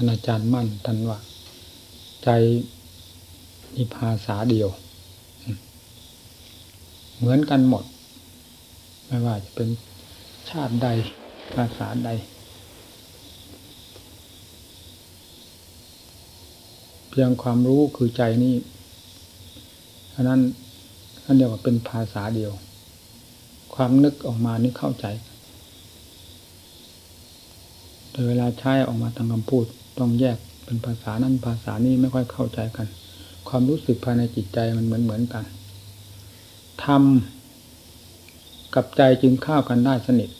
ท่านอาจารย์มั่นท่านว่า ใจมีภาษาเดียว เหมือนกันหมด ไม่ว่าจะเป็นชาติใดภาษาใด เพียงความรู้คือใจนี่อันนั้นท่านเรียกว่าเป็นภาษาเดียว ความนึกออกมานี่เข้าใจแต่เวลาใช้ออกมาทางคำพูด ต้องแยกเป็นภาษานั้นภาษานี้ไม่ค่อยเข้าใจกัน ความรู้สึกภายในจิตใจมันเหมือนเหมือนกันทำกับใจจึงเข้ากันได้สนิท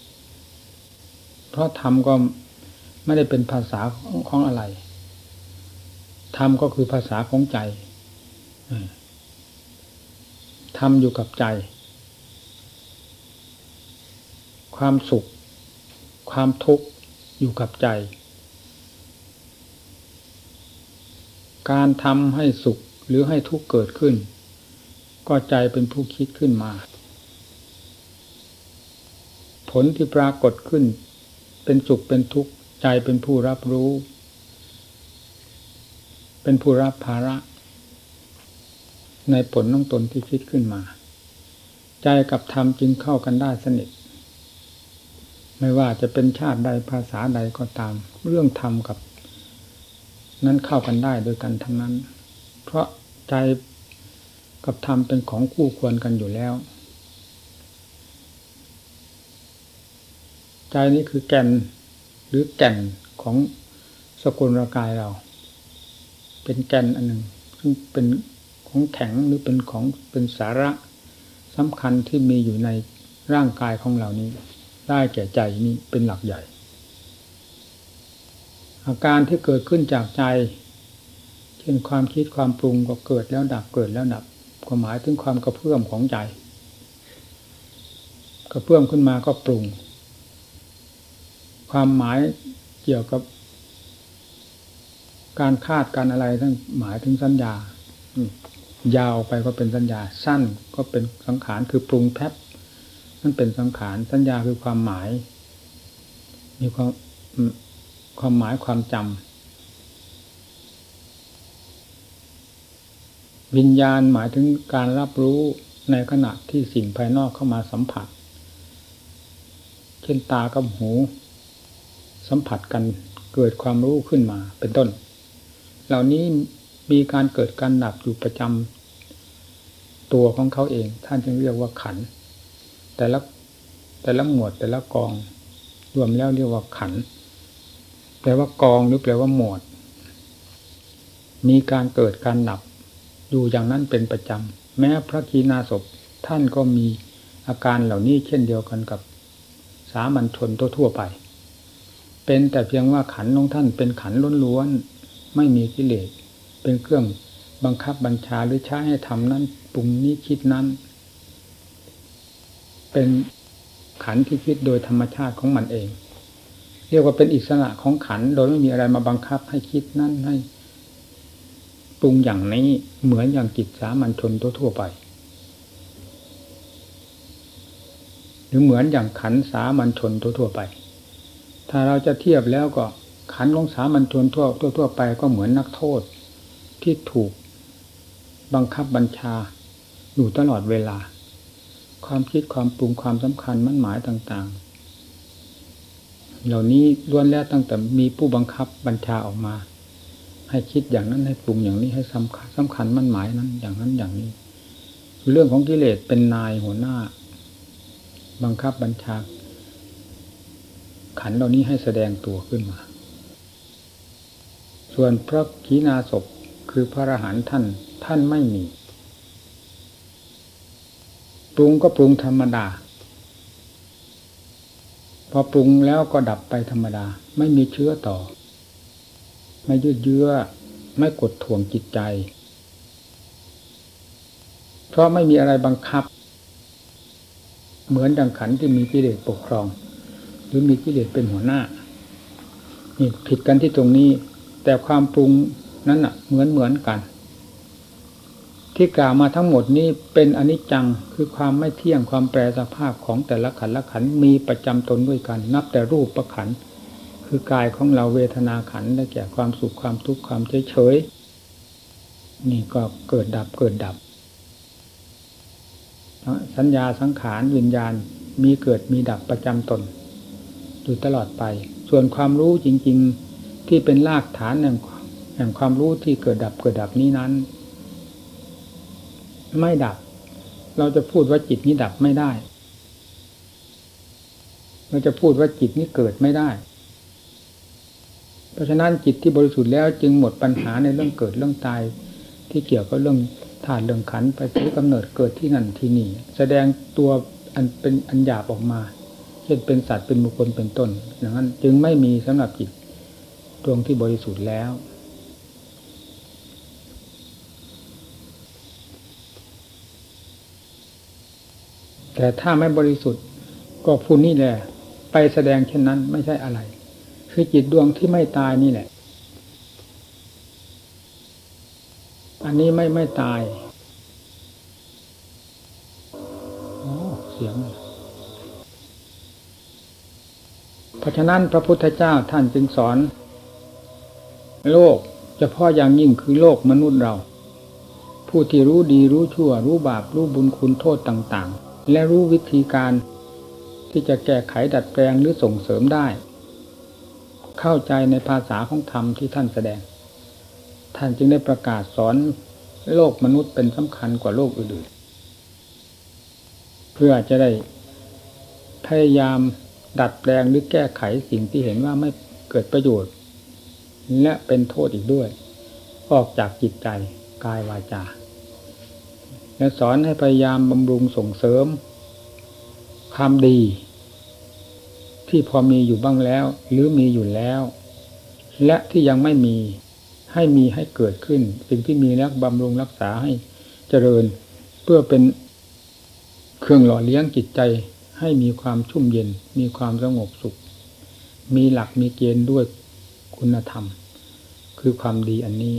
เพราะธรรมก็ไม่ได้เป็นภาษาของอะไรธรรมก็คือภาษาของใจธรรมอยู่กับใจ ความสุข ความทุกข์อยู่กับใจ การทำให้สุขหรือให้ทุกข์เกิดขึ้น ก็ใจเป็นผู้คิดขึ้นมา ผลที่ปรากฏขึ้น เป็นสุขเป็นทุกข์ใจเป็นผู้รับรู้ เป็นผู้รับภาระ ในผลน้องตนที่คิดขึ้นมา ใจกับธรรมจึงเข้ากันได้สนิทไม่ว่าจะเป็นชาติใดภาษาใดก็ตาม เรื่องธรรมกับ นั้นเข้ากันได้โดยกันทั้งนั้น เพราะใจกับธรรมเป็นของคู่ควรกันอยู่แล้ว ใจนี้คือแก่นหรือแก่นของสกุลกายเรา เป็นแก่นอันหนึ่งซึ่งเป็นของแข็งหรือเป็นของเป็นสาระสำคัญที่มีอยู่ในร่างกายของเรานี้ ได้แก่ใจนี้เป็นหลักใหญ่ อาการที่เกิดขึ้นจากใจ เช่นความคิดความปรุงก็เกิดแล้วดับเกิดแล้วดับก็หมายถึงความกระเพื่อมของใจ กระเพื่อมขึ้นมาก็ปรุง ความหมายเกี่ยวกับ การคาดการอะไรทั้งหมายถึงสัญญายาวไปก็เป็นสัญญาสั้นก็เป็นสังขารคือปรุงแพบนั่นเป็นสังขารสัญญาคือความหมาย มีความ ความหมายความจำวิญญาณหมายถึงการรับรู้ในขณะที่สิ่งภายนอกเข้ามาสัมผัส เช่นตากับหู สัมผัสกันเกิดความรู้ขึ้นมาเป็นต้น เหล่านี้มีการเกิดการดับอยู่ประจำตัวของเขาเอง ท่านจึงเรียกว่าขัน แต่ละแต่ละหมวดแต่ละกองรวมแล้วเรียกว่าขัน ลว่ากองหรือแปลว่าหมวด มีการเกิดการดับอยู่อย่างนั้นเป็นประจำ แม้พระกีนาศพท่านก็มีอาการเหล่านี้เช่นเดียวกันกับสามัญชนทั่วไป เป็นแต่เพียงว่าขันของท่านเป็นขันล้วนๆไม่มีกิเลสเป็นเครื่องบังคับบัญชาหรือใช้ให้ทำนั้นปรุงนี้คิดนั้น เป็นขันที่คิดโดยธรรมชาติของมันเอง เรียกว่าเป็นอิสระของขัน โดยไม่มีอะไรมาบังคับให้คิดนั่นให้ปรุงอย่างนี้เหมือนอย่างกิจสามัญชนทั่วไป หรือเหมือนอย่างขันสามัญชนทั่วไป ถ้าเราจะเทียบแล้วก็ขันของสามัญชนทั่วทั่วไปก็เหมือนนักโทษที่ถูกบังคับบัญชาอยู่ตลอดเวลา ความคิดความปรุงความสำคัญมั่นหมายต่าง ๆ เหล่านี้ล้วนแล้วตั้งแต่มีผู้บังคับบัญชาออกมา ให้คิดอย่างนั้นให้ปรุงอย่างนี้ให้สำคัญสำคัญมั่นหมายนั้น อย่างนั้นอย่างนี้ เรื่องของกิเลสเป็นนายหัวหน้า บังคับบัญชา ขันเหล่านี้ให้แสดงตัวขึ้นมา ส่วนพระขีณาศพคือพระอรหันต์ท่านท่านไม่มีปรุงก็ปรุงธรรมดา พอปรุงแล้วก็ดับไปธรรมดา ไม่มีเชื้อต่อ ไม่ยืดเยื้อ ไม่กดถ่วงจิตใจ เพราะไม่มีอะไรบังคับ เหมือนดังขันที่มีกิเลสปกครอง หรือมีกิเลสเป็นหัวหน้านี่ผิดกันที่ตรงนี้ แต่ความปรุงนั้นอะ เหมือนเหมือนกัน ที่กล่าวมาทั้งหมดนี้เป็นอนิจจังคือความไม่เที่ยงความแปรสภาพของแต่ละขันละขันมีประจำตนด้วยกัน นับแต่รูปประขันคือกายของเราเวทนาขันได้แก่ความสุขความทุกข์ความเฉยเฉยนี่ก็เกิดดับเกิดดับ สัญญาสังขารวิญญาณมีเกิดมีดับประจำตนอยู่ตลอดไป ส่วนความรู้จริง ๆที่เป็นรากฐานแห่งแห่งความรู้ที่เกิดดับเกิดดับนี้นั้น ไม่ดับ เราจะพูดว่าจิตนี้ดับไม่ได้ เราจะพูดว่าจิตนี้เกิดไม่ได้ เพราะฉะนั้นจิตที่บริสุทธิ์แล้วจึงหมดปัญหาในเรื่องเกิดเรื่องตายที่เกี่ยวกับเรื่องธาตุเรื่องขันไปซื้อกำเนิดเกิดที่นั่นที่นี่ แสดงตัวอันเป็นอันหยาบออกมาเช่นเป็นสัตว์เป็นบุคคลเป็นต้นอย่างนั้นจึงไม่มีสำหรับจิตดวงที่บริสุทธิ์แล้ว แต่ถ้าไม่บริสุทธิ์ ก็พูนี่แหละไปแสดงเช่นนั้นไม่ใช่อะไร คือจิตดวงที่ไม่ตายนี่แหละ อันนี้ไม่ไม่ตายโอ้เสียง เพราะฉะนั้นพระพุทธเจ้าท่านจึงสอน โลกเฉพาะอย่างยิ่งคือโลกมนุษย์เรา ผู้ที่รู้ดีรู้ชั่ว รู้บาป รู้บุญคุณโทษต่าง ๆ และรู้วิธีการที่จะแก้ไขดัดแปลงหรือส่งเสริมได้ เข้าใจในภาษาของธรรมที่ท่านแสดง ท่านจึงได้ประกาศสอนโลกมนุษย์เป็นสำคัญกว่าโลกอื่นๆ เพื่อจะได้พยายามดัดแปลงหรือแก้ไขสิ่งที่เห็นว่าไม่เกิดประโยชน์ และเป็นโทษอีกด้วย ออกจากจิตใจกายวาจา และสอนให้พยายามบำรุงส่งเสริม ความดี ที่พอมีอยู่บ้างแล้ว หรือมีอยู่แล้ว และที่ยังไม่มีให้มีให้เกิดขึ้น สิ่งที่มีแล้วบำรุงรักษาให้เจริญ เพื่อเป็นเครื่องหล่อเลี้ยงจิตใจให้มีความชุ่มเย็น มีความสงบสุข มีหลักมีเกณฑ์ด้วยคุณธรรม คือความดีอันนี้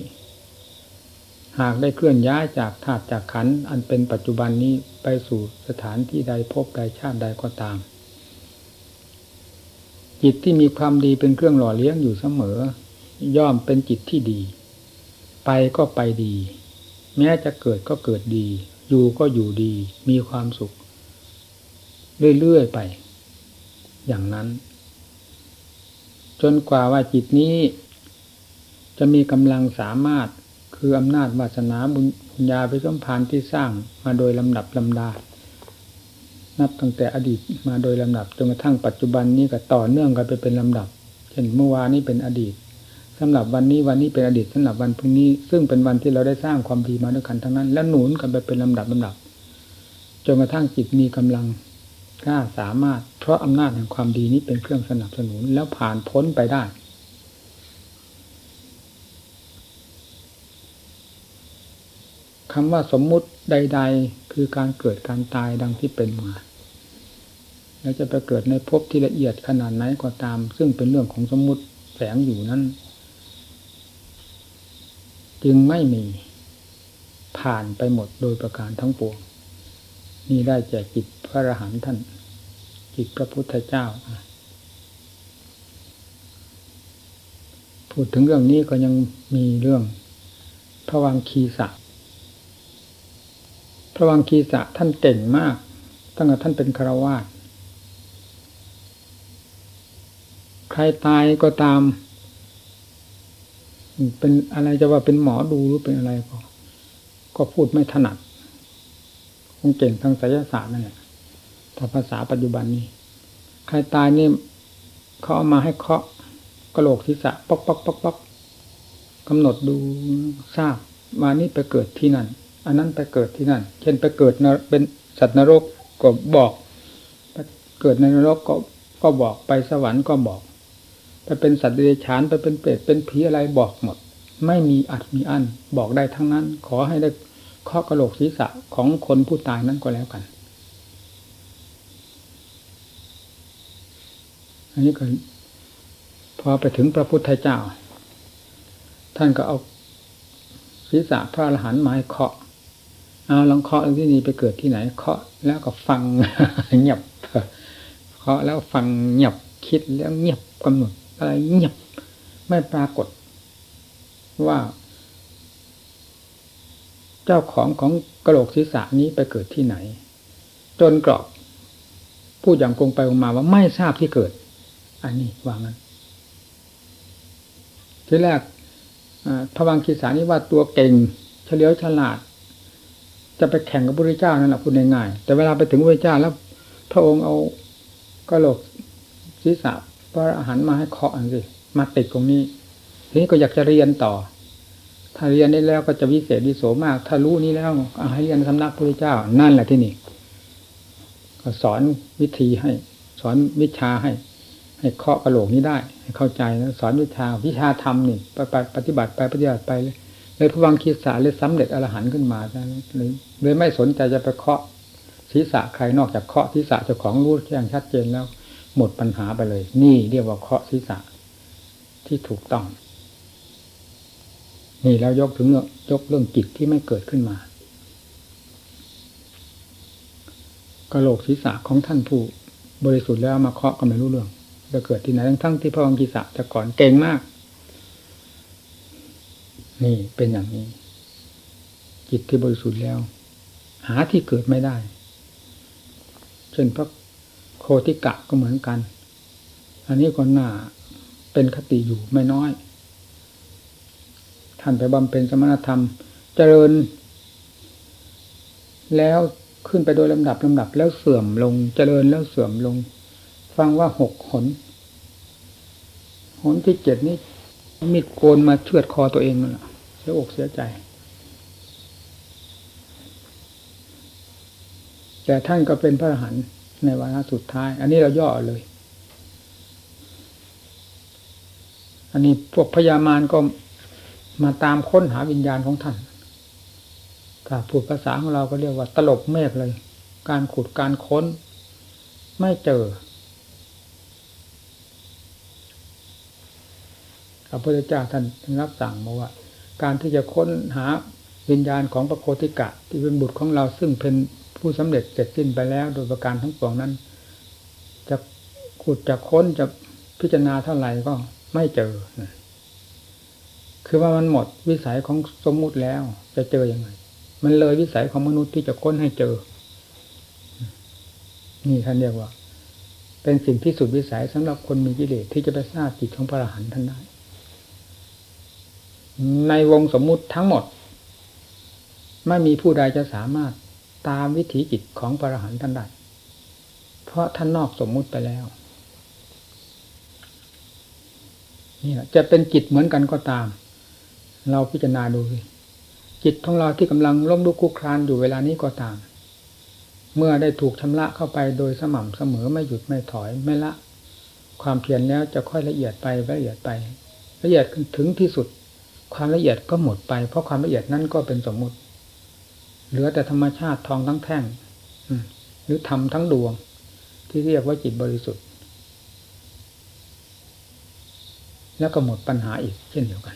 หากได้เคลื่อนย้ายจากธาตุจากขันอันเป็นปัจจุบันนี้ไปสู่สถานที่ใดพบใดชาติใดก็ตาม จิตที่มีความดีเป็นเครื่องหล่อเลี้ยงอยู่เสมอ ย่อมเป็นจิตที่ดี ไปก็ไปดี แม้จะเกิดก็เกิดดี อยู่ก็อยู่ดี มีความสุข เรื่อยๆไป อย่างนั้น จนกว่าว่าจิตนี้ จะมีกำลังสามารถ คืออำนาจวาสนาบุญญาไปสมพานที่สร้างมาโดยลำดับลำดา นับตั้งแต่อดีตมาโดยลำดับจนกระทั่งปัจจุบันนี้ก็ต่อเนื่องกันไปเป็นลำดับ เช่นเมื่อวานนี้เป็นอดีตสำหรับวันนี้วันนี้เป็นอดีตสำหรับวันพรุ่งนี้ ซึ่งเป็นวันที่เราได้สร้างความดีมาด้วยกันทั้งนั้น แล้วหนุนกันไปเป็นลำดับลำดับจนกระทั่งจิตมีกำลังกล้าสามารถ เพราะอำนาจแห่งความดีนี้เป็นเครื่องสนับสนุนแล้วผ่านพ้นไปได้ คำว่าสมมุติใด ๆ คือการเกิดการตายดังที่เป็นมาแล้วจะไปเกิดในภพที่ละเอียดขนาดไหนก็ตาม ซึ่งเป็นเรื่องของสมมุติแฝงอยู่นั้น จึงไม่มีผ่านไปหมดโดยประการทั้งปวง นี่ได้แก่จิตพระอรหันต์ท่าน จิตพระพุทธเจ้า พูดถึงเรื่องนี้ก็ยังมีเรื่องพระวังคีสะพ ระวังคีสะท่านเก่งมาก ตั้งแต่ท่านเป็นคารวาสใครตายก็ตาม เป็นอะไรจะว่าเป็นหมอดูหรือเป็นอะไรก็ ก็พูดไม่ถนัด คงเก่งทางไสยศาสตร์นั่นแหละถ้าภาษาปัจจุบันนี้ ใครตายนี่เขาเอามาให้เคาะกระโหลกศีรษะป๊อกป๊อกป๊อกป๊อกกำหนดดูทราบว่านี่ไปเกิดที่นั่น อันนั้นไปเกิดที่นั่น เช่นไปเกิดเป็นสัตว์นรกก็บอกไปเกิดในนรกก็ก็บอกไปสวรรค์ก็บอกไปเป็นสัตว์เดรัจฉานไปเป็นเปรตเป็นผีอะไรบอกหมด ไม่มีอัดมีอั้นบอกได้ทั้งนั้น ขอให้ได้ข้อกระโหลกศีรษะของคนผู้ตายนั้นก็แล้วกันอันนี้ก็พอไปถึงพระพุทธเจ้า ท่านก็เอาศีรษะพระอรหันต์มาให้เคาะ เอาลองเคาะที่นี่ไปเกิดที่ไหน เคาะแล้วก็ฟังเงียบเคาะแล้วฟังเงียบคิดแล้วเงียบกำหนดอะไรเงียบไม่ปรากฏว่า เจ้าของของกระโหลกศีรษะนี้ไปเกิดที่ไหน จนกรอบพูดอย่างกงไปกงมาว่าไม่ทราบที่เกิด อันนี้วางั้นทีแรกพระวังคีสานี้ว่าตัวเก่งเฉลียวฉลาด จะไปแข่งกับพระเจ้านั่นแหละพูดง่ายๆแต่เวลาไปถึงพระเจ้าแล้ว พระองค์เอากระโหลกศีรษะพระอาหารมาให้เคาะอันสิมาติดตรงนี้ทีนี้ก็อยากจะเรียนต่อ ถ้าเรียนได้แล้วก็จะวิเศษวิโสมาก ถ้ารู้นี้แล้วให้เรียนสำนักพระเจ้า นั่นแหละที่นี่ก็สอนวิธีให้ สอนวิชาให้ ให้เคาะกระโหลกนี้ได้ ให้เข้าใจนะสอนวิชาวิชาธรรมนี่ไปปฏิบัติไปปฏิบัติไป เลยพระวังคีสาเลยสำเร็จอรหันต์ขึ้นมาเลยเลยไม่สนใจจะไปเคาะศีรษะใครนอกจากเคาะศีรษะเจ้าของรู้แจ้งชัดเจนแล้ว หมดปัญหาไปเลย นี่เรียกว่าเคาะศีรษะที่ถูกต้อง นี่แล้วยกถึงยกเรื่องจิตที่ไม่เกิดขึ้นมากระโหลกศีรษะของท่านผู้บริสุทธิ์แล้วมาเคาะก็ไม่รู้เรื่องจะเกิดที่ไหนทั้งทั้งที่พระวังคีสะแต่ก่อนเก่งมาก นี่เป็นอย่างนี้ จิตที่บริสุทธิ์แล้ว หาที่เกิดไม่ได้ เช่นพระโคติกะก็เหมือนกัน อันนี้ก็น่าเป็นคติอยู่ไม่น้อย ท่านไปบำเพ็ญสมณธรรม เจริญ แล้วขึ้นไปโดยลำดับลำดับแล้วเสื่อมลง เจริญแล้วเสื่อมลง ฟังว่าหกหนหนที่เจ็ดนี้มีดโกนมาเชือดคอตัวเองนั่นแหละ สียอกเสียใจ แต่ท่านก็เป็นพระอรหันต์ในวาระสุดท้าย อันนี้เราย่อเลย อันนี้พวกพญามารก็มาตามค้นหาวิญญาณของท่านถ้าพูดภาษาของเราก็เรียกว่า ตลบเมฆเลย การขุดการค้น ไม่เจอพระพุทธเจ้าท่านรับสั่งมาว่า การที่จะค้นหาวิญญาณของพระโคติกะ ที่เป็นบุตรของเราซึ่งเป็นผู้สำเร็จเสร็จสิ้นไปแล้ว โดยประการทั้งปวงนั้น จะขุดจะค้นจะพิจารณาเท่าไหร่ก็ไม่เจอ คือว่ามันหมดวิสัยของสมมุติแล้ว จะเจออยังไง มันเลยวิสัยของมนุษย์ที่จะค้นให้เจอ นี่ท่านเรียกว่า เป็นสิ่งที่สุดวิสัยสำหรับคนมีกิเลสที่จะไปทราบจิตของพระอรหันต์ท่านได้ ในวงสมมุติทั้งหมด ไม่มีผู้ใดจะสามารถตามวิถีจิตของพระอรหันต์ท่านได้เพราะท่านนอกสมมุติไปแล้วนี่แหละจะเป็นจิตเหมือนกันก็ตาม เราพิจารณาดูจิตของเราที่กำลังล้มลุกคุกคลานอยู่เวลานี้ก็ตาม เมื่อได้ถูกชำระเข้าไปโดยสม่ำเสมอไม่หยุดไม่ถอยไม่ละ ความเพียรแล้วจะค่อยละเอียดไปละเอียดไป ละเอียดถึงที่สุด ความละเอียดก็หมดไป เพราะความละเอียดนั้นก็เป็นสมมุติ เหลือแต่ธรรมชาติทองทั้งแท่งหรือธรรมทั้งดวง ที่เรียกว่าจิตบริสุทธิ์ แล้วก็หมดปัญหาอีกเช่นเดียวกัน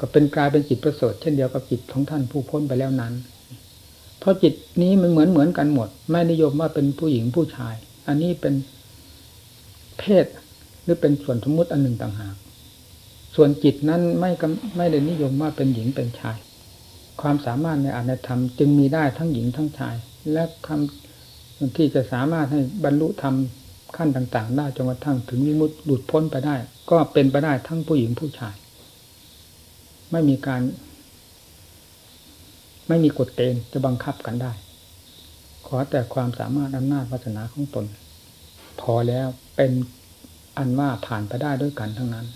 ก็เป็นกลายเป็นจิตประเสริฐเช่นเดียวกับจิตของท่านผู้พ้นไปแล้วนั้น เพราะจิตนี้มันเหมือนเหมือนกันหมด ไม่นิยมว่าเป็นผู้หญิงผู้ชาย อันนี้เป็นเพศหรือเป็นส่วนสมมุติอันหนึ่งต่างหาก ส่วนจิตนั้นไม่ไม่ได้นิยมว่าเป็นหญิงเป็นชาย ความสามารถในอานธรรม จึงมีได้ทั้งหญิงทั้งชาย และคำที่จะสามารถให้บรรลุธรรมขั้นต่าง ๆ ได้จนกระทั่งถึงวิมุตติหลุดพ้นไปได้ ก็เป็นไปได้ทั้งผู้หญิงผู้ชาย ไม่มีการ ไม่มีกฎเกณฑ์จะบังคับกันได้ ขอแต่ความสามารถอำนาจวาสนาของตน พอแล้วเป็นอันว่าผ่านไปได้ด้วยกันทั้งนั้น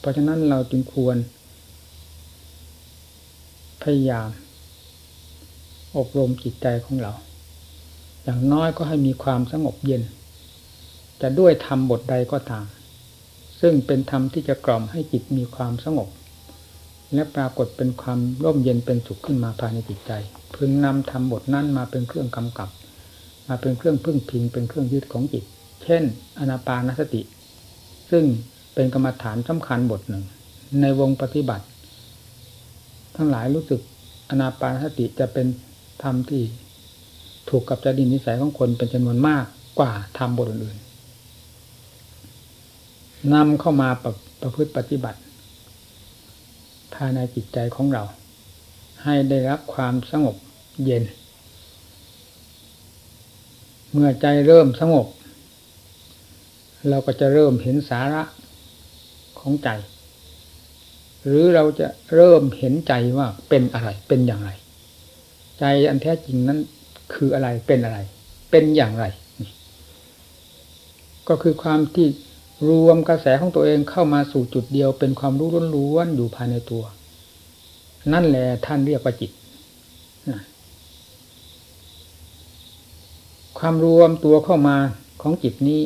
เพราะฉะนั้นเราจึงควร พยายาม อบรมจิตใจของเรา อย่างน้อยก็ให้มีความสงบเย็น จะด้วยธรรมบทใดก็ตาม ซึ่งเป็นธรรมที่จะกล่อมให้จิตมีความสงบ และปรากฏเป็นความร่มเย็นเป็นสุขขึ้นมาภายในจิตใจ พึงนำธรรมบทนั้นมาเป็นเครื่องกำกับ มาเป็นเครื่องพึ่งพิงเป็นเครื่องยึดของจิต เช่น อนาปานสติ ซึ่ง เป็นกรรมฐานสำคัญบทหนึ่ง ในวงปฏิบัติ ทั้งหลายรู้สึกอนาปานสติจะเป็นธรรมที่ถูกกับจริตนิสัยของคนเป็นจำนวนมากกว่าทำบทอื่นนำเข้ามาประประพฤติปฏิบัติ ภายในจิตใจของเรา ให้ได้รับความสงบเย็น เมื่อใจเริ่มสงบ เราก็จะเริ่มเห็นสาระ ของใจ หรือเราจะเริ่มเห็นใจว่าเป็นอะไร เป็นอย่างไร ใจอันแท้จริงนั้นคืออะไรเป็นอะไร เป็นอย่างไร ก็คือความที่รวมกระแสของตัวเองเข้ามาสู่จุดเดียว เป็นความรู้ล้วนๆอยู่ภายในตัว นั่นแหละท่านเรียกว่าจิตความรวมตัวเข้ามาของจิตนี้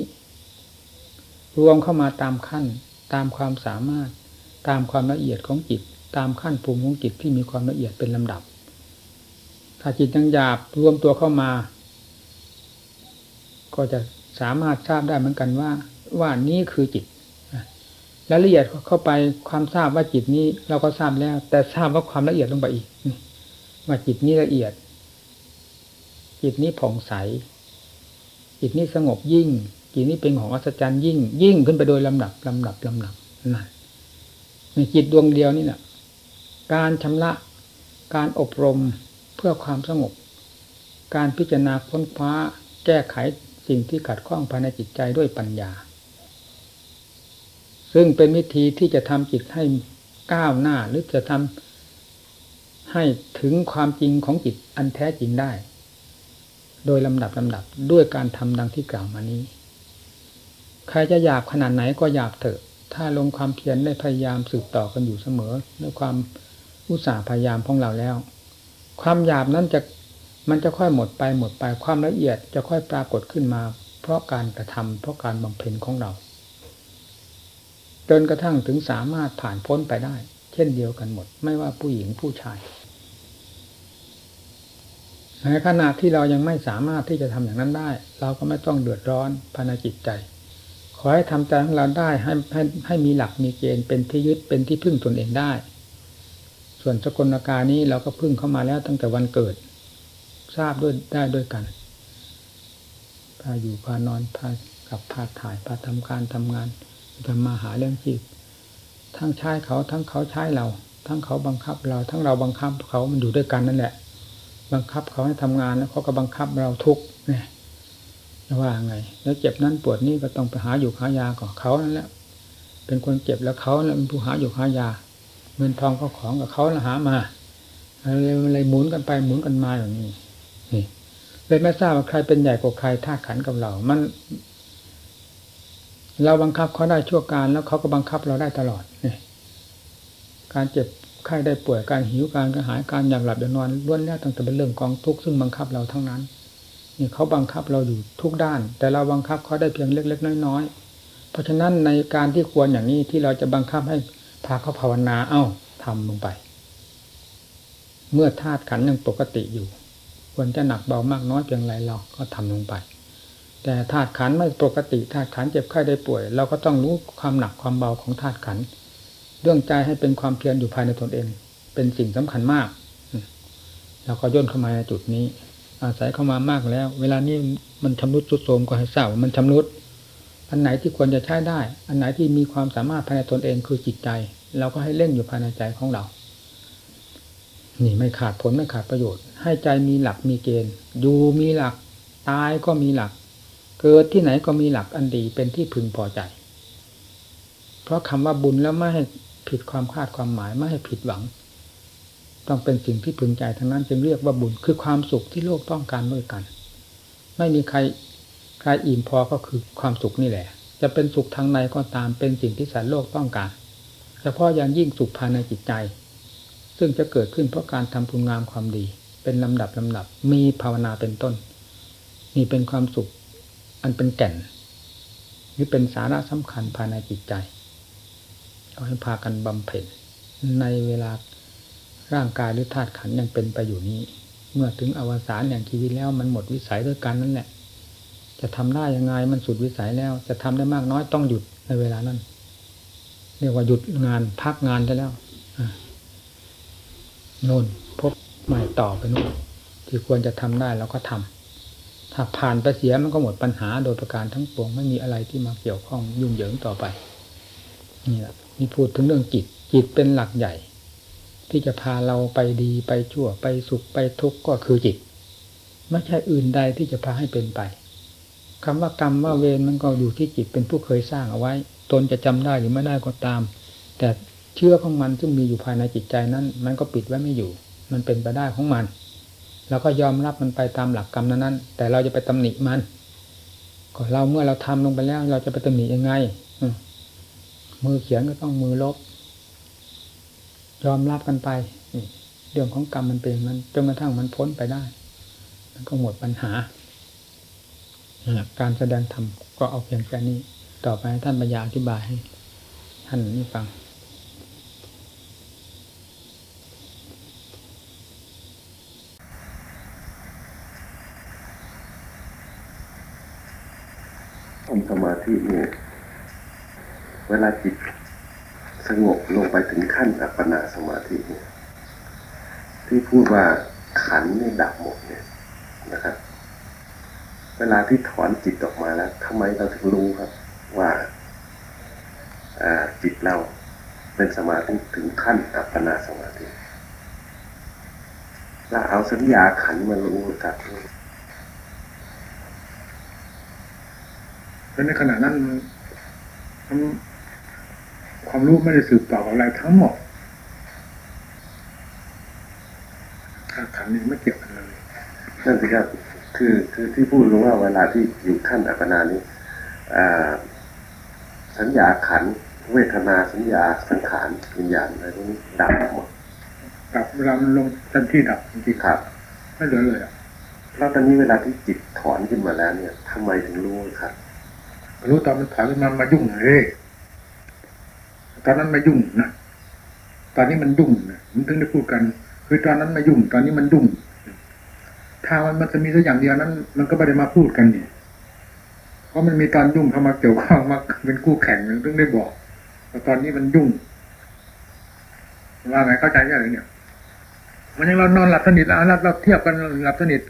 รวมเข้ามาตามขั้น ตามความสามารถ ตามความละเอียดของจิต ตามขั้นภูมิของจิตที่มีความละเอียดเป็นลำดับ ถ้าจิตยังหยาบรวมตัวเข้ามา ก็จะสามารถทราบได้เหมือนกันว่า ว่านี้คือจิตและละเอียดเข้าไปความทราบว่าจิตนี้เราก็ทราบแล้ว แต่ทราบว่าความละเอียดลงไปอีกว่าจิตนี้ละเอียด จิตนี้ผ่องใส จิตนี้สงบยิ่ง จิตนี้เป็นของอัศจรรย์ยิ่ง ยิ่งขึ้นไปโดยลำดับลำดับลำดับนั่นในจิตดวงเดียวนี่แหละการชำระการอบรมเพื่อความสงบ การพิจารณาค้นคว้าแก้ไขสิ่งที่ขัดข้องภายในจิตใจด้วยปัญญา ซึ่งเป็นวิธีที่จะทำจิตให้ก้าวหน้าหรือจะทำให้ถึงความจริงของจิตอันแท้จริงได้ โดยลำดับลำดับด้วยการทำดังที่กล่าวมานี้ ใครจะหยาบขนาดไหนก็หยาบเถอะ ถ้าลงความเพียรได้พยายามสืบต่อกันอยู่เสมอด้วยความอุตสาห์พยายามของเราแล้ว ความหยาบนั้นจะมันจะค่อยหมดไปหมดไปความละเอียดจะค่อยปรากฏขึ้นมา เพราะการกระทำเพราะการบำเพ็ญของเราจนกระทั่งถึงสามารถผ่านพ้นไปได้ เช่นเดียวกันหมด ไม่ว่าผู้หญิงผู้ชายในขณะที่เรายังไม่สามารถที่จะทำอย่างนั้นได้ เราก็ไม่ต้องเดือดร้อนภายในจิตใจ ขอให้ทำใจของเราได้ให้ให้ให้มีหลักมีเกณฑ์เป็นที่ยึดเป็นที่พึ่งตนเองได้ ส่วนสกลนาการนี้เราก็พึ่งเข้ามาแล้วตั้งแต่วันเกิด ทราบด้วยได้ด้วยกัน พาอยู่พานอนพากับพาถ่ายพาทำการทำงานทำมาหาเรื่องชีพทั้งใช้เขาทั้งเขาใช้เรา ทั้งเขาบังคับเรา ทั้งเราบังคับเขามันอยู่ด้วยกันนั่นแหละ บังคับเขาให้ทำงานแล้วเขาก็บังคับเราทุกเนี่ย ว่าไง แล้วเจ็บนั้นปวดนี่ก็ต้องไปหาอยู่หายาก่อนเขานั่นแหละเป็นคนเจ็บแล้วเขาแล้วเป็นผู้หาอยู่หายา เงินทองก็ของกับเขาล้วหามาอะไรอะไรหมุนกันไปหมุนกันมาอย่างนี้นี่เลยไม่ทราบว่าใครเป็นใหญ่กว่าใครท่าขันกับเรา มัน เราบังคับเขาได้ชั่วการแล้วเขาก็บังคับเราได้ตลอดนี่การเจ็บไข้ได้ป่วยการหิวการกระหายการอยากหลับอยากนอนล้วนแล้วตั้งแต่เป็นเรื่องกองทุกข์ซึ่งบังคับเราทั้งนั้น นี่เขาบังคับเราอยู่ทุกด้าน แต่เราบังคับเขาได้เพียงเล็ก ๆ น้อยๆเพราะฉะนั้นในการที่ควรอย่างนี้ที่เราจะบังคับให้พาเขาภาวนาเอ้าทำลงไป เมื่อธาตุขันยังปกติอยู่ ควรจะหนักเบามากน้อยเพียงไรเราก็ทำลงไป แต่ธาตุขันไม่ปกติธาตุขันเจ็บไข้ได้ป่วย เราก็ต้องรู้ความหนักความเบาของธาตุขันเรื่องใจให้เป็นความเพียรอยู่ภายในตนเอง เป็นสิ่งสำคัญมากเราก็ย่นเข้ามาในจุดนี้ อาศัยเข้ามามากแล้ว เวลานี้มันชำรุดสุดโทรมก็ให้ทราบว่ามันชำรุด อันไหนที่ควรจะใช้ได้ อันไหนที่มีความสามารถภายในตนเองคือจิตใจ เราก็ให้เล่นอยู่ภายในใจของเรา นี่ไม่ขาดผลไม่ขาดประโยชน์ ให้ใจมีหลักมีเกณฑ์ อยู่มีหลัก ตายก็มีหลัก เกิดที่ไหนก็มีหลักอันดีเป็นที่พึงพอใจ เพราะคำว่าบุญแล้วไม่ให้ผิดความคาดความหมายไม่ให้ผิดหวัง ต้องเป็นสิ่งที่พึงใจทั้งนั้นจึงเรียกว่าบุญคือความสุขที่โลกต้องการด้วยกัน ไม่มีใครใครอิ่มพอก็คือความสุขนี่แหละ จะเป็นสุขทางในก็ตามเป็นสิ่งที่สัตว์โลกต้องการเฉพาะอย่างยิ่งสุขภายในจิตใจ ซึ่งจะเกิดขึ้นเพราะการทำคุณงามความดี เป็นลำดับลำดับมีภาวนาเป็นต้นนี่เป็นความสุขอันเป็นแก่นหรือเป็นสาระสำคัญภายในจิตใจ เอาให้พากันบำเพ็ญในเวลา ร่างกายหรือธาตุขันยังเป็นไปอยู่นี้ เมื่อถึงอวสานอย่างชีวิตแล้วมันหมดวิสัยด้วยกันนั่นแหละ จะทำได้ยังไงมันสุดวิสัยแล้ว จะทำได้มากน้อยต้องหยุดในเวลานั้น เรียกว่าหยุดงานพักงานได้แล้วโน่นพบใหม่ต่อไปนู่นที่ควรจะทำได้เราก็ทำถ้าผ่านไปเสียมันก็หมดปัญหาโดยประการทั้งปวงไม่มีอะไรที่มาเกี่ยวข้องยุ่งเหยิงต่อไปนี่แหละนี่พูดถึงเรื่องจิตจิตเป็นหลักใหญ่ ที่จะพาเราไปดีไปชั่วไปสุขไปทุกข์ก็คือจิต ไม่ใช่อื่นใดที่จะพาให้เป็นไปคำว่ากรรมว่าเวรมันก็อยู่ที่จิตเป็นผู้เคยสร้างเอาไว้ ตนจะจำได้หรือไม่ได้ก็ตาม แต่เชื่อของมันซึ่งมีอยู่ภายในจิตใจนั้น มันก็ปิดไว้ไม่อยู่ มันเป็นไปได้ของมันแล้วก็ยอมรับมันไปตามหลักกรรมนั้นแต่เราจะไปตำหนิมันก็เราเมื่อเราทำลงไปแล้ว เราจะไปตำหนิยังไงมือเขียนก็ต้องมือลบ ยอมรับกันไปเรื่องของกรรมมันเป็นมันจนกระทั่งมันพ้นไปได้ มันก็หมดปัญหาการแสดงธรรมก็เอาเพียงแค่นี้ ต่อไปท่านปัญญาอธิบายให้ท่านนี่ฟังทำสมาธิเนี่ย เวลาจิต สงบลงไปถึงขั้นอัปปนาสมาธิเนี่ยที่พูดว่าขันนี่ดับหมดเนี่ยนะครับ เวลาที่ถอนจิตออกมาแล้วทำไมเราถึงรู้ครับ ว่าจิตเราเป็นสมาธิถึงขั้นอัปปนาสมาธิเราเอาสัญญาขันมารู้ครับแล้วในขณะนั้นมัน ความรู้ไม่ได้สืบต่ออะไรทั้งหมดขาขันนี้ไม่เกี่ยวกันเลยนั่นสิครับ คือคือที่พูดรู้ว่าเวลาที่อยู่ขั้นอัปปนานี้สัญญาขันเวทนาสัญญาสังขารวิญญาณอะไรพวกนี้ดับหมดดับเวลามันลงทันที่ดับจริงครับไม่เหลือเลยอะแล้วตอนนี้เวลาที่จิตถอนขึ้นมาแล้วเนี่ยทำไมถึงรู้ครับ รู้ตอนมันถอยมันมายุ่งเลย ตอนนั้นไม่ยุ่งนะตอนนี้มันยุ่งนะมันถึงได้พูดกัน คือตอนนั้นไม่ยุ่ง ตอนนี้มันยุ่งถ้ามันมันจะมีสักอย่างเดียวนั้น มันก็ไม่ได้มาพูดกันนี่เพราะมันมีตอนยุ่งเข้ามาเกี่ยวข้องมาเป็นคู่แข่งมันถึงได้บอกแต่ตอนนี้มันยุ่งว่าไงเข้าใจยังไงเนี่ยมันยังเรานอนหลับสนิทแล้วเราเราเทียบกันหลับสนิท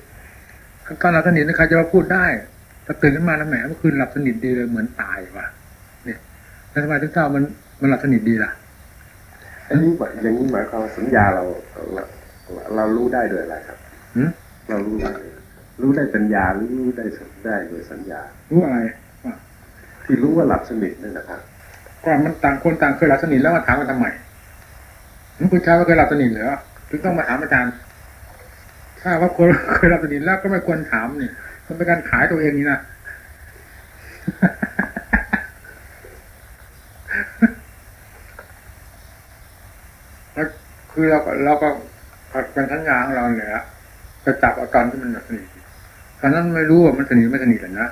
ตอนหลับสนิทใครจะมาพูดได้ตื่นขึ้นมาแล้วแหมเมื่อคืนหลับสนิทดีเลยเหมือนตายว่ะเนี่ยแล้วทำไมถึงเช้ามัน มันหลับสนิทดีล่ะอันนี้อย่างนี้หมายความสัญญาเราเรารู้ได้โดยอะไรครับเรารู้ได้รู้ได้สัญญาหรือรู้ได้ได้โดยสัญญา รู้อะไรที่รู้ว่าหลับสนิทนั่นนะครับก็มันต่างคนต่างเคยหลับสนิทแล้วมาถามกันทำไมมันคุณชายว่าเคยหลับสนิทเหรอถึงต้องมาถามอาจารย์ ถ้าว่าคนเคยหลับสนิทแล้วก็ไม่ควรถามนี่มันเป็นการขายตัวเองนี่นะแล้ว คือเราก็เราก็เป็นทัญญาของเราเนี่ยจะจับอาการที่มันสนิทตอนนั้นไม่รู้ว่ามันสนิทไม่สนิทเลยนะ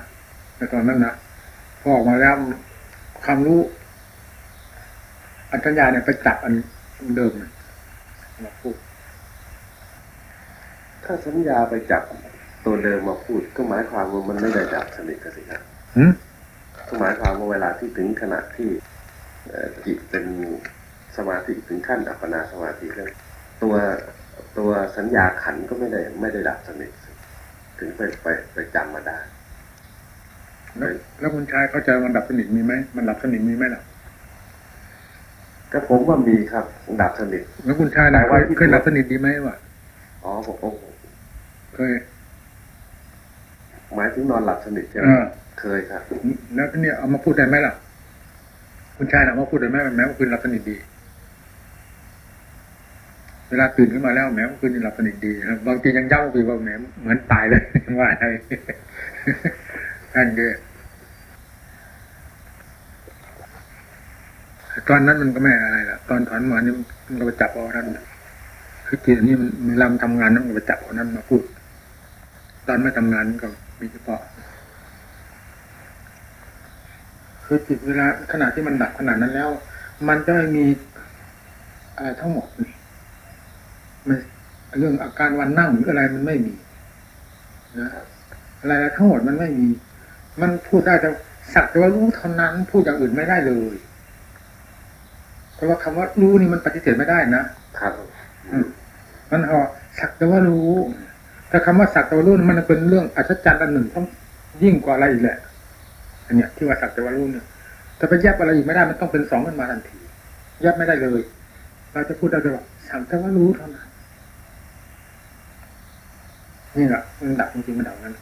ในตอนนั้นนะพอออกมาแล้วความรู้อัญญาเนี่ยไปจับอันเดิมมาพูด ถ้าสัญญาไปจับตัวเดิมมาพูด ก็หมายความว่ามันไม่ได้ดับสนิทกันสิครับก็หมายความว่าเวลาที่ถึงขณะที่จิตเป็น สมาธิถึงขั้นอัปปนาสมาธิแล้วตัวตัวสัญญาขันก็ไม่ได้ไม่ได้ดับสนิทถึงไปไปไปจำมาได้ แล้วคุณชายเข้าใจมันดับสนิทมีไหมมันดับสนิทมีไหมล่ะก็ผมว่ามีครับดับสนิทแล้วคุณชายไหนว่าเคยดับสนิทดีไหมวะอ๋อผมเคยหมายถึงนอนหลับสนิทใช่ไหมเคยครับแล้วเนี่ยเอามาพูดได้ไหมล่ะ คุณชายนะมาพูดได้ไหมแม้ว่าคืนหลับสนิทดี เวลาตื่นขึ้นมาแล้วแหม้ว่าคืนหลับสนิทดีบางทียังย้ำไปว่าแหมเหมือนตายเลยว่าอะไรนั่นเอตอนนั้นมันก็ไม่อะไรล่ะตอนถอนมานี่มันก็ไปจับเอาท่านคือจิตนี้มันเวลามันทำงานนั้นมันไปจับเอานั้นมาพูด ตอนไม่ทำงานก็มีเฉพาะคือจิตเวลาขณะที่มันดับขนาดนั้นแล้ว มันจะไม่มีอะไรทั้งหมด มันเรื่องอาการวันนั่งหรืออะไรมันไม่มีนะอะไรทั้งหมดมันไม่มี มันพูดได้แต่สักแต่ว่ารู้เท่านั้น พูดอย่างอื่นไม่ได้เลยเพราะว่าคำว่ารู้นี่มันปฏิเสธไม่ได้นะครับมันพอสักแต่ว่ารู้ถ้าคำว่าสักแต่ว่ารู้มันเป็นเรื่องอัศจรรย์อันหนึ่งต้องยิ่งกว่าอะไรอีกแหละอันเนี้ยที่ว่าสักแต่ว่ารู้เนี่ยแต่ไปแยบอะไรอยู่ไม่ได้มันต้องเป็นสองขึ้นมาทันทีแยบไม่ได้เลย เราจะพูดได้เลยว่าสังแต่ว่ารู้เท่านั้น นี่แหละมันดับจริงๆมันดับนั้น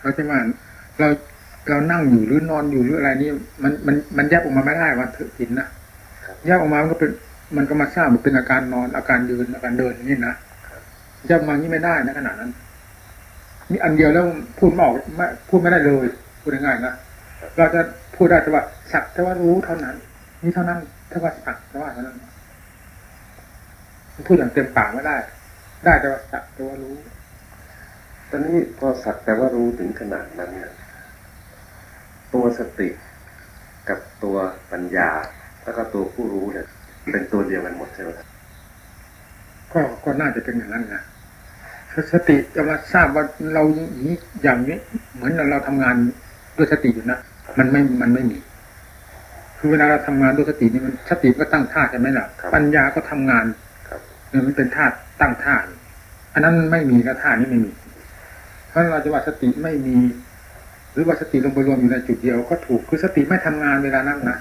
เขาจะว่าเราเรานั่งอยู่หรือนอนอยู่หรืออะไรนี่มันมันมันแยกออกมาไม่ได้ว่าถือผินนะแยกออกมามันก็เป็น มันก็มาทราบมันเป็นอาการนอนอาการยืนอาการเดินนี่นะแยกมานี้ไม่ได้นะขนาดนั้นมีอันเดียวแล้วพูดไม่ออกไม่พูดไม่ได้เลยพูดง่ายๆนะเราจะพูดได้แต่ว่าสักแต่ว่ารู้เท่านั้น นี่เท่านั้นถ้าว่าสักแต่ว่าเท่านั้น พูดอย่างเต็มปากไม่ได้ ได้แต่ว่าสักแต่ว่ารู้ ตอนนี้พอสักแต่ว่ารู้ถึงขนาดนั้นเนี่ยตัวสติกับตัวปัญญา แล้วก็ตัวผู้รู้เนี่ยเป็นตัวเดียวกันหมดใช่ไหมครับก็ก็น่าจะเป็นอย่างนั้นนะสติจะมาทราบว่าเราอย่างนี้อย่างนี้เหมือนเราทำงานด้วยสติอยู่นะมันไม่มันไม่มี คือเวลาเราทำงานด้วยสตินี่มันสติก็ตั้งท่าใช่ไหมล่ะ ปัญญาก็ทำงานครับเนี่ย มันเป็นท่าตั้งท่าอันนั้นไม่มีก็ท่านี้ไม่มี เพราะเราจะว่าสติไม่มี หรือว่าสติลงไปรวมอยู่ในจุดเดียวก็ถูกคือสติไม่ทำงานเวลานั้นนะ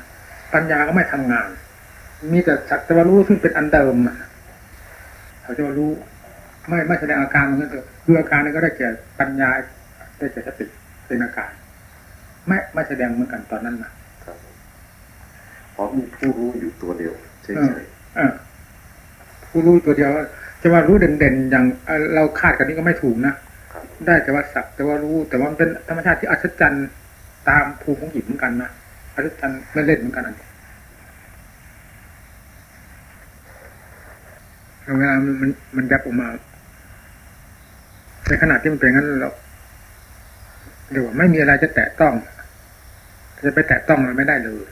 ปัญญาก็ไม่ทำงาน มีแต่สักแต่ว่ารู้ซึ่งเป็นอันเดิมอะเขาจะว่ารู้ ไม่ไม่แสดงอาการเหมือนกันเถอะคืออาการนั้นก็ได้แก่ปัญญาได้แก่สติเป็นอาการไม่ไม่แสดงเหมือนกันตอนนั้นนะครับเพราะมีผู้รู้อยู่ตัวเดียวเฉยเออ ผู้รู้ตัวเดียวจะว่ารู้เด่นๆอย่างเราคาดกันนี้ก็ไม่ถูกนะได้แต่ว่าสักแต่ว่ารู้แต่ว่ามันเป็นธรรมชาติที่อัศจรรย์ตามภูมิของจิตเหมือนกันนะอัศจรรย์ไม่เล่นเหมือนกันอันนี้เวลามันมันมันยับออกมาในขณะที่มันเป็นงั้นเราเรียกว่าไม่มีอะไรจะแตะต้อง จะไปแตะต้องมันไม่ได้เลย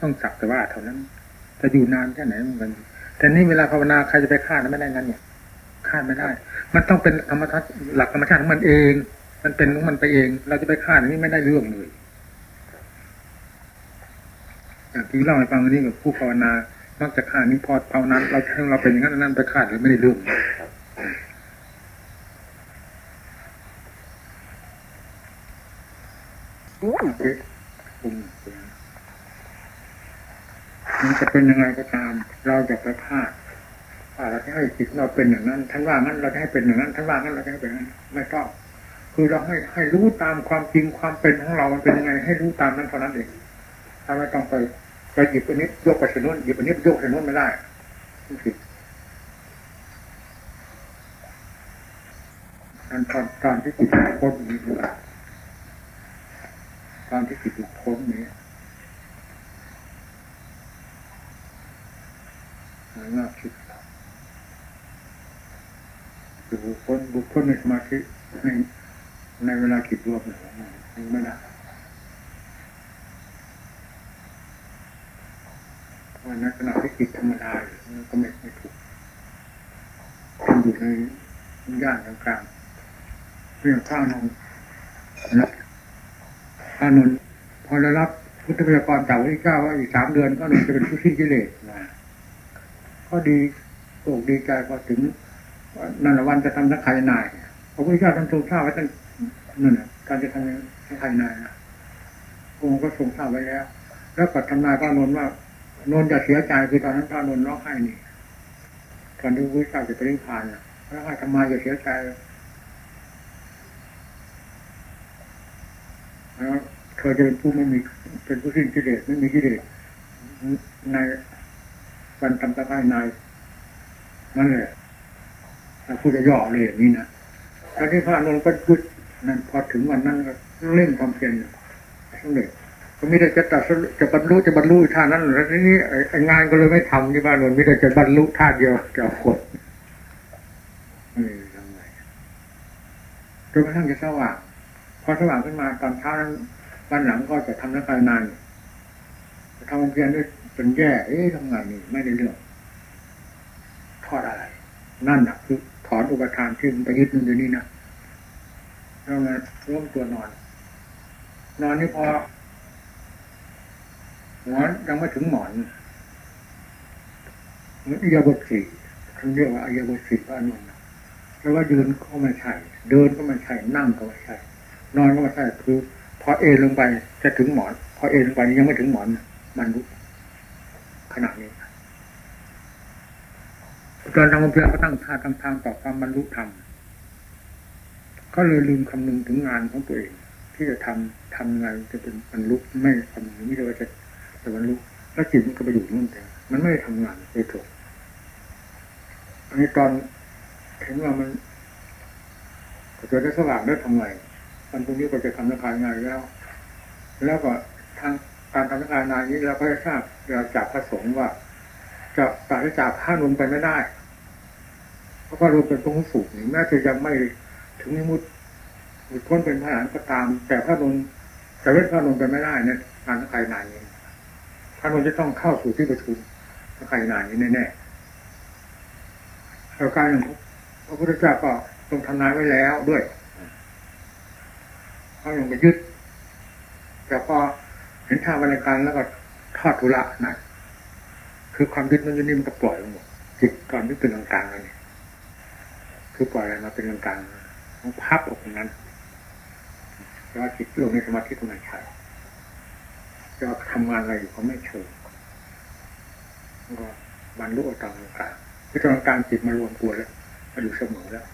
ต้องสักแต่ว่าเท่านั้นจะอยู่นานแค่ไหนมัน แต่นี่เวลาภาวนาใครจะไปคาดไม่ได้งั้นเนี่ยคาดไม่ได้ มันต้องเป็นธรรมชาติหลักธรรมชาติของมันเอง มันเป็นของมันไปเอง เราจะไปคาดนี่ไม่ได้เรื่องเลยอย่างที่เล่าให้ฟังนี้กับผู้ภาวนานอกจากคาดนี้พอภาวนาเราถ้าเราเป็นอย่างนั้นนั้นไปคาดหรือไม่ได้เรื่องอ้ยเอ๊ะปุ่ม มันจะเป็นยังไงก็ตาม เราจะไปพลาดว่าเราจะให้จิตเราเป็นอย่างนั้นท่านว่างั้นเราจะให้เป็นอย่างนั้นท่านว่างั้นเราจะให้เป็นอย่างนั้นไม่ต้องคือเราให้ให้รู้ตามความจริงความเป็นของเรา มันเป็นยังไง ให้รู้ตามนั้นเท่านั้นเองถ้าไม่ต้องไปไปหยิบอันนี้ยกไปสนุนหยิบอันนี้ยกไปสนุนไม่ได้ผิดตอนตอนตอนที่จิตพ้นนี้ตอนที่จิตหลุดพ้นนี้ น่าคิดคือบุคคลบุคคลในสมาธิในในเวลาคิดรวมเนี่ยไม่ได้วันนั้นขณะที่คิดธรรมดามันก็ไม่ไม่ถูกมันอยู่ในย่านกลางๆเรื่องข้านนนะข้านนพอได้รับพุทธพยากรจากพระที่เก้าว่าอีกสามเดือนก็นนจะเป็นผู้สิ้นกิเลสนะ ก็ดีโอกดีใจพอถึงนันวันจะทำนักขายนายพระพุทธเจ้าท่านทรงทราบไว้ตั้งนั่นแหละการจะทำนักขายนายนะองค์ก็ทรงทราบไว้แล้ว แล้วก็ทำนายพระนนท์ว่า นนท์จะเสียใจคือตอนนั้นพระนนท์ร้องไห้นี่ตอนที่พระพุทธเจ้าจะไปนิพพานนะร้องไห้ทำไมจะเสียใจแล้วเธอจะเป็นผู้ไม่มีเป็นผู้สิ้นกิเลสไม่มีกิเลสใน วันทำตะไคร่นนั่นแหละถ้าพูดจะย่อเลยอย่างนี้นะตอนที่พระนนท์ก็ยุดนั่นพอถึงวันนั้นก็เล่นความเพียรสำเร็จก็ไม่ได้จะตัดจะบรรลุจะบรรลุท่านั้นแล้วทีนี้งานก็เลยไม่ทำที่พระนนท์ไม่ได้จะบรรลุท่าเดียวจะกดทำไงจนกระทั่งจะสว่างพอสว่างขึ้นมาตอนเช้านั้นวันหลังก็จะทำนักการนานจะทำความเพียรด้วย เป็นแย่เอ๊ะทำไงนี่ไม่ได้เรื่องทอดอะไร นั่นน่ะคือถอนอุปทานที่มันไปยึดมันอยู่นี่นะแล้วมาร่วมตัวนอน นอนนี่พอหัวยังไม่ถึงหมอนอิยาบทสี่ท่านเรียกว่าอิยาบทสี่พระนนท์แล้วว่ายืนก็ไม่ใช่เดินก็ไม่ใช่นั่งก็ไม่ใช่นอนก็ไม่ใช่คือพอเอลงไปจะถึงหมอน พอเอลงไปยังไม่ถึงหมอน มันรู้ ขนาดนี้ตอนทำความเพียรก็ตั้งท่าตั้งทางต่อความบรรลุธรรมก็เลยลืมคำนึงถึงงานของตัวเอง ที่จะทำทำงานจะเป็นบรรลุไม่คำนึงไม่ได้ว่าจะจะบรรลุแล้วจิตมันก็ไปอยู่นู่นแต่มันไม่ได้ทำงานโดยตรงอันนี้ตอนเห็นว่ามันก็จะได้สว่างได้ทำไงมันตรงนี้ก็จะทำนักการงานแล้ว แล้วก็ทางการทำนักการงานนี้เราก็ได้ทราบ เราจากพระสงฆ์ว่า จะปราศจากผ้านนไปไม่ได้เพราะว่าเราเป็นตรงสูงแม้จะยังไม่ถึงนิมุตมุดพ้นเป็นพระหลานก็ตาม แต่พระนนแต่เว้นพระนนไปไม่ได้เนี่ยงานนักการงานนี้พระนนจะต้องเข้าสู่ที่ประชุมนักการงานนี้แน่ๆแล้วการพระพุทธเจ้าก็ทรงทำนายไว้แล้วด้วยเขายังไปยึดแต่พอเห็นทางบรรยการแล้วก็ ทอดทุระหนักคือความยึดมันยึดนี่มันก็ปล่อยหมดจิตตอนที่เป็นกลางๆแล้วนี่คือปล่อยอะไรมาเป็นกลางๆต้องพับออกตรงนั้นแล้วจิตลงในสมาธิตรงไหนใช่จะทำงานอะไรอยู่เขาไม่เชิงก็บรรลุตามกลางคือตรงกลางจิตมารวมตัวแล้วมาอยู่เสมอแล้ว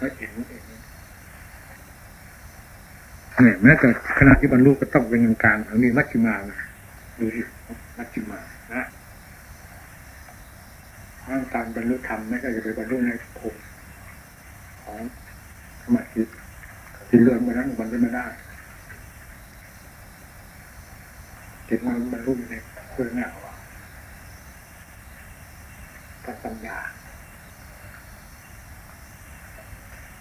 ก็เห็นเองเนี่ยแม้แต่ขณะที่บรรลุก็ต้องเป็นกลางๆอันนี้มัชฌิมาดูสิ มัชฌิมานะร่างการบรรลุธรรมไม่ใช่จะไปบรรลุในภพของสมาธิที่เลื่อนไปนั้นมันไม่ได้จิตมันบรรลุในเพื่อนเงาปัญญา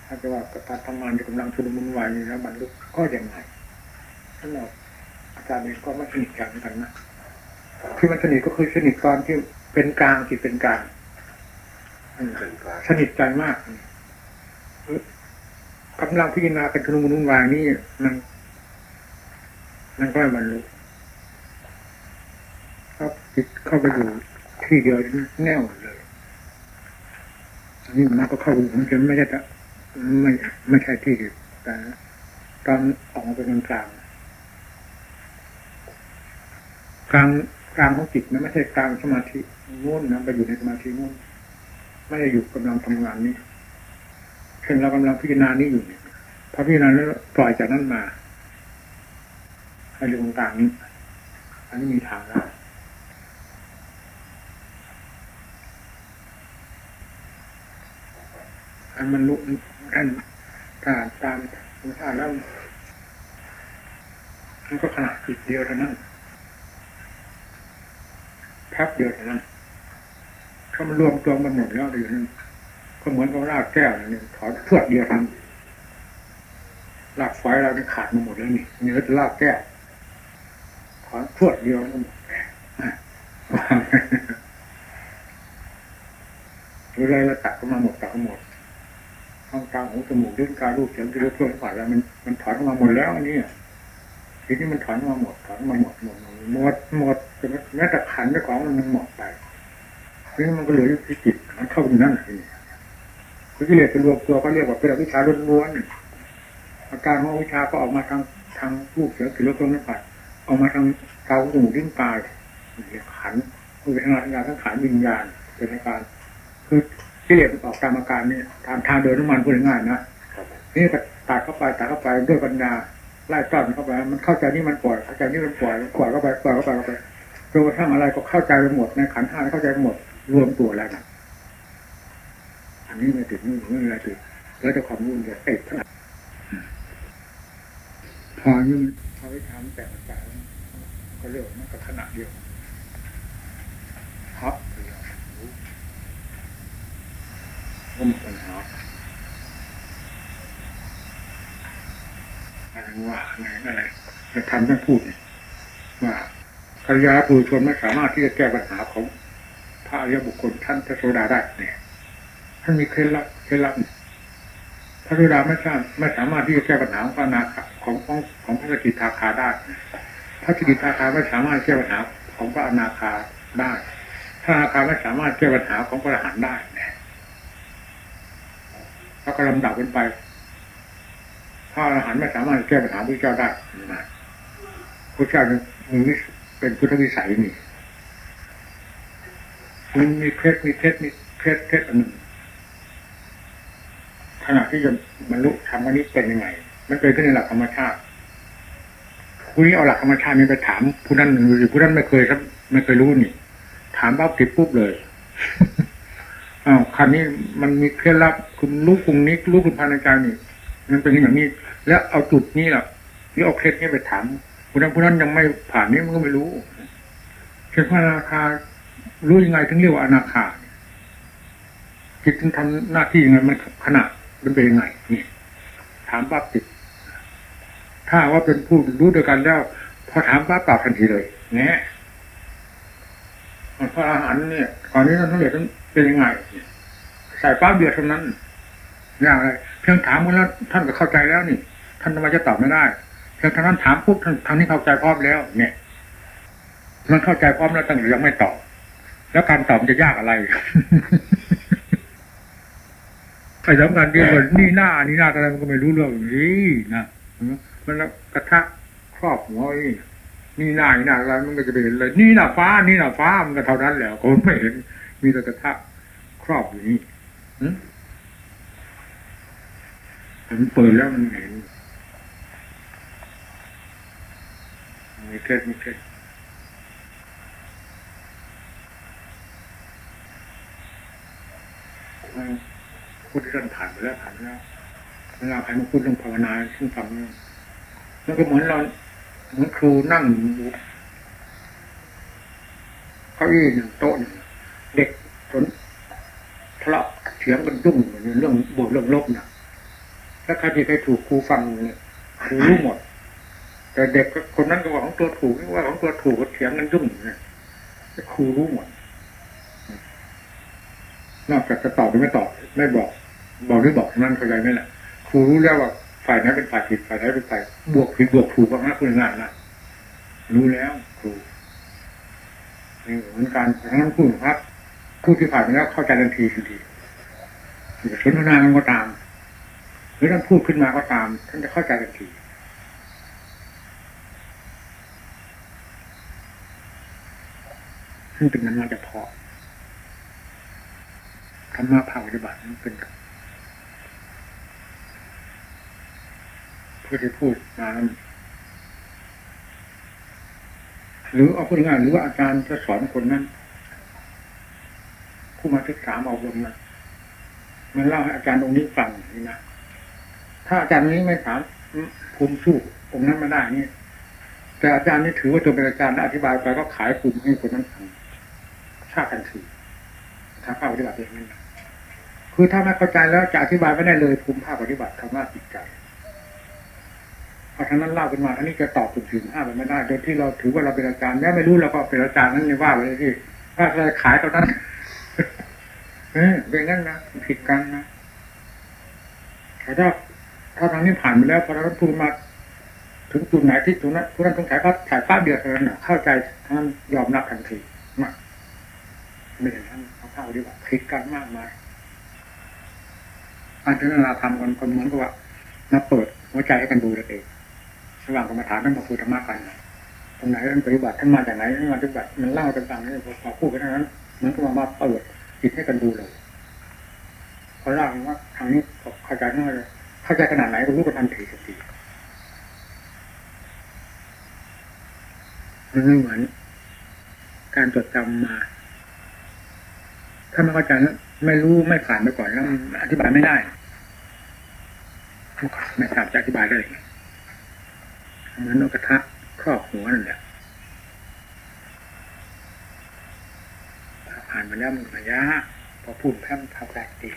ถ้าจะว่าการทำงานที่กำลังชุลมุนวายนี่แล้วบรรลุก็ยังไงท่านบอ กอาจารย์เองก็ไม่สนิทกันกันนะคือมันสนิทก็คือสนิทตอนที่เป็นกลางที่เป็นกลางสนิทใจมากกำลังพิจารณาเป็นชุลมุนวายนี่มันมันก็บรรลุครับจิตเข้าไปอยู่ที่เดียวแน่วเลยอันนี้มันก็เข้ามันจะไม่ใช่ไม่ไม่ใช่ที่แต่ตอนออกมาเป็นกลาง กลางกลางของจิตนะไม่ใช่กลางสมาธิง่นนะไปอยู่ในสมาธิง่นไม่ได้อยู่กำลังทำงานนี้เช่นเรากำลังพิจารณานี้อยู่เนี่ยพอพิจารณาแล้วปล่อยจากนั้นมาให้เรื่องกลางนี้อันนี้มีทางได้อันมันลุกอันถ้าตามธรรมชาติแล้วมันก็ขนาดจิตเดียวเท่านั้น แป๊บเดียวเท่านั้นถ้ามันรวมตัวมันหมดแล้วเดี๋ยวนั้นก็เหมือนกับรากแก้วเนี่ยถอนเพื่อเดียวทั้งรากไฟเราเนี่ขาดมาหมดแล้วนี่เนื้อจะรากแก้วถอนเพื่อเดียวมันหมดรือะไรเราตัดก็มาหมดตัดก็หมดท้องตาหูจมูกลิ้นกายรูปเสียงที่เราเพื่อนผ่านแล้วมันมันถอนมาหมดแล้วอันนี้ทีนี้มันถอนมาหมด ถอนมาหมดหมดหมดหมดแม้แต่ขันเจ้าของมันมันหมดไปนี้มันก็เหลือที่จิตมันเข้าอยู่นั่นเองคือกิเลสเป็นรวมตัวก็เรียกว่าเป็นวิชาล้วนๆอาการของวิชาก็ออกมาทางทางรูปเสียงที่เราเพื่อนผ่านออกมาทางตาหูจมูกลิ้นกายขันคือเป็นงานทั้งขันวิญญาณเป็นอาการ คือกิเลสออกตามอาการนี่ทางทางเดินน้ำมันพูดง่ายนะนี่ตัดเข้าไปตัดเข้าไปด้วยปัญญา ไล่ต้อนเข้าไป มันเข้าใจนี่มันปล่อยเข้าใจนี่มันปล่อยปล่อยเข้าไปปล่อยเข้าไปเข้าไปจนกระทั่งอะไรก็เข้าใจไปหมดในขันห้าเข้าใจหมด รวมตัวแล้วนะอันนี้ไม่ติดนี่ไม่อะไรติดแล้วจะความรุ่นจะติดเท่าไหร่พอยิ่งพอวิชามแต่ใจก็เรียกมันก็ขนาดเดียวฮอปก็หมดปัญหา อะไรว่าไงอะไรจะทำท่านพูดว่าขยาปุชนไม่สามารถที่จะแก้ปัญหาของพระอริยบุคคลท่านพระโสดาได้เนี่ยท่านมีเคล็ดลับเคล็ดลับพระโสดาไม่ทราบไม่สามารถที่จะแก้ปัญหาของพระนาคของของของพระสกิทาคาได้พระสกิทาคาไม่สามารถแก้ปัญหาของพระอนาคาได้พระอนาคาไม่สามารถแก้ปัญหาของพระอรหันต์ได้แล้วก็ลำดับกันไป พระอรหันต์ไม่สามารถแก้ปัญหาพระเจ้าได้พระเจ้าเป็นพุทธวิสัยนี่มันมีเคล็ดมีเคล็ดมีเคล็ดเคล็ดอันหนึ่งขณะที่จะบรรลุธรรมนี้เป็นยังไง มันเกิดขึ้นในหลักธรรมชาติผู้นี้เอาหลักธรรมชาตินี้ไปถามผู้นั้นหรือผู้นั้นไม่เคยครับ ไม่เคยรู้นี่ ถามปั๊บติดปุ๊บเลยอ้าวคันนี้มันมีเคล็ดลับคุณรู้กรุงนี้รู้คุณภายในใจนี่ มันเป็นอย่างนี้ แล้วเอาจุดนี้แหละที่เอาเคล็ดนี้ไปถามผู้นั้นผู้นั้นยังไม่ผ่านนี้มันก็ไม่รู้เช่นพระราคารู้ยังไงถึงเรียกว่าอนาคาจิตถึงทำหน้าที่ยังไงมันขนาดมันเป็นยังไงนี่ ถามปั๊บติดถ้าว่าเป็นผู้รู้ด้วยกันแล้วพอถามปั๊บตอบทันทีเลยแง่พระอาหารเนี่ยตอนนี้ท่านเรียนเป็นยังไงใส่ปั๊บเดียวเท่านั้นอย่างไรเพียงถามกันแล้วท่านก็เข้าใจแล้วนี่ ท่านทำไมจะตอบไม่ได้เพียงท่านั้นถามปุ๊บท่านทางนี้เข้าใจพร้อมแล้ว เนี่ย มันเข้าใจพร้อมแล้วตั้งยังไม่ตอบ แล้วการตอบจะยากอะไรไอ้สำคัญที่ว่านี่หน้านี่หน้าอะไรมันก็ไม่รู้เรื่องนี้นะมันแล้วกระทะครอบหัวนี่หน้านี่หน้าอะไรมันก็จะไปเห็นเลย นี่หน้าฟ้า นี่หน้าฟ้ามันก็เท่านั้นแหละคนไม่เห็น มีแต่กระทะครอบอยู่นี่มันเปิดแล้วมันเห็น มีเคล็ดมีเคล็ดพูดที่ท่านผ่านไปแล้วผ่านแล้วเวลาใครมาพูดเรื่องภาวนาซึ่งฟังนั่นก็เหมือนเราเหมือนครูนั่งอยู่เก้าอี้หนึ่งโต๊ะหนึ่งเด็กจนทะเลาะเถียงกันดุ้งเรื่องบทเรื่องลบนะถ้าใครที่ใครถูกครูฟังเนี่ยครูรู้หมด แต่เด็กคนนั้นก็ว่าของตัวถูกว่าของตัวถูกก็เถียงกันดุ้งเนี่ยครูรู้หมดนอกจากจะตอบหรือไม่ตอบไม่บอก บอกหรือบอกนั่นเข้าใจไหมล่ะครูรู้แล้วว่าฝ่ายนั้นเป็นฝ่ายผิดฝ่ายนั้นเป็นฝ่ายบวกผิดบวกถูกบ้างนะคุณงานนะรู้แล้วครูนี่เหมือนการทั้งนั้นพูดครับพูดที่ผ่านไปแล้วเข้าใจทันทีทันทีสนทนามันก็ตามหรือท่านพูดขึ้นมาก็ตามท่านจะเข้าใจทันที ซึ่เป็นนั้นมาจะพอธรรมะภาคปฏิบัตินั้นเป็นเพื่อที่พูดมาหรือเอาพูดง่ายหรือว่าอาจารย์จะสอนคนนั้นผู้มาศึกษาเอาลงนะมันเล่าให้อาจารย์ตรงนี้ฟังนี่นะถ้าอาจารย์นี้ไม่ถามภูมิสู้องนั้นมาได้นี่แต่อาจารย์นี่ถือว่าตัวเป็นอาจารย์อธิบายไปก็ขายภูมิให้คนนั้นฟัง ชาติกันทีถ้าเข้าปฏิบัติเอย่างนั้นคือถ้าไม่เข้าใจแล้วจะอธิบายไม่ได้เลยภูมิภาคปฏิบัติคำว่าจิตใจเพราะฉะนั้นเล่าขึ้นมาท่านี้จะตอบถึงถึงห้าไปไม่ได้ โดยที่เราถือว่าเราเป็นอาจารย์แม้ไม่รู้เราก็เป็นอาจารย์นั้นไม่ว่าไปเลยที่ถ้าจะขายตอนนั้นเออเป็นงั้นนะผิดกันนะแต่ถ้าถ้าทางนี้ผ่านไปแล้วพอเราพูดมา ถึงจุดไหนที่ตรงนั้นผู้นั้นต้องขายก็ถ่ายภาพเดียวเท่านั้นเข้าใจท่านยอมรับทันทีมา ไม่อย่างนั้นเขาเข้าดีกว่าผิดกันมากมายอันที่เราทำกันคนเหมือนกับว่ามาเปิดหัวใจให้กันดูเลยเองระหว่างกรรมฐานนั่นมาคุยธรรมะกันตรงไหนท่านปฏิบัติท่านมาจากไหนท่านมาปฏิบัติมันเล่าต่างๆนี่พอพูดกันนั้นเหมือนกับมาเปิดจิตให้กันดูเลยพอเล่าว่าทางนี้เข้าใจง่ายเลยเข้าใจขนาดไหนก็รู้กันทันทีสักทีมันไม่เหมือนการจดจำมา ถ้าไม่เข้าใจไม่รู้ไม่ผ่านไปก่อนแล้วอธิบายไม่ได้ไม่ทราบจะอธิบายได้เลยเหมือนนกกระทะครอบหัวนั่นแหละผ่านมาแล้วมันระยะพอพูดแพ้มทำแรงดี